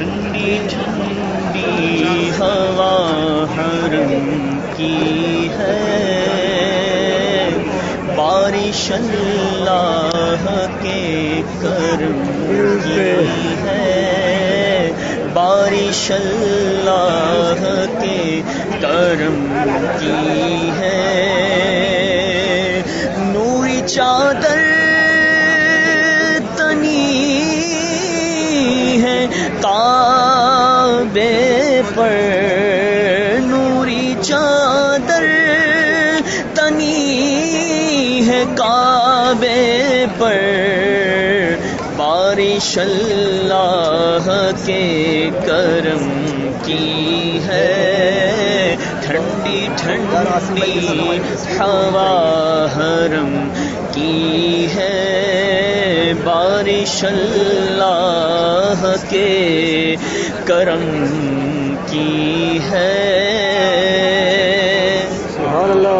ٹھنڈی ٹھنڈی ہوا حرم کی ہے۔ بارش اللہ کے کرم کی ہے۔ بارش اللہ کے کرم کی ہے۔ نوری چادر کعبے پر بارش اللہ کے کرم کی ہے۔ ٹھنڈی ٹھنڈی ہوا حرم کی ہے۔ بارش اللہ کے کرم کی ہے۔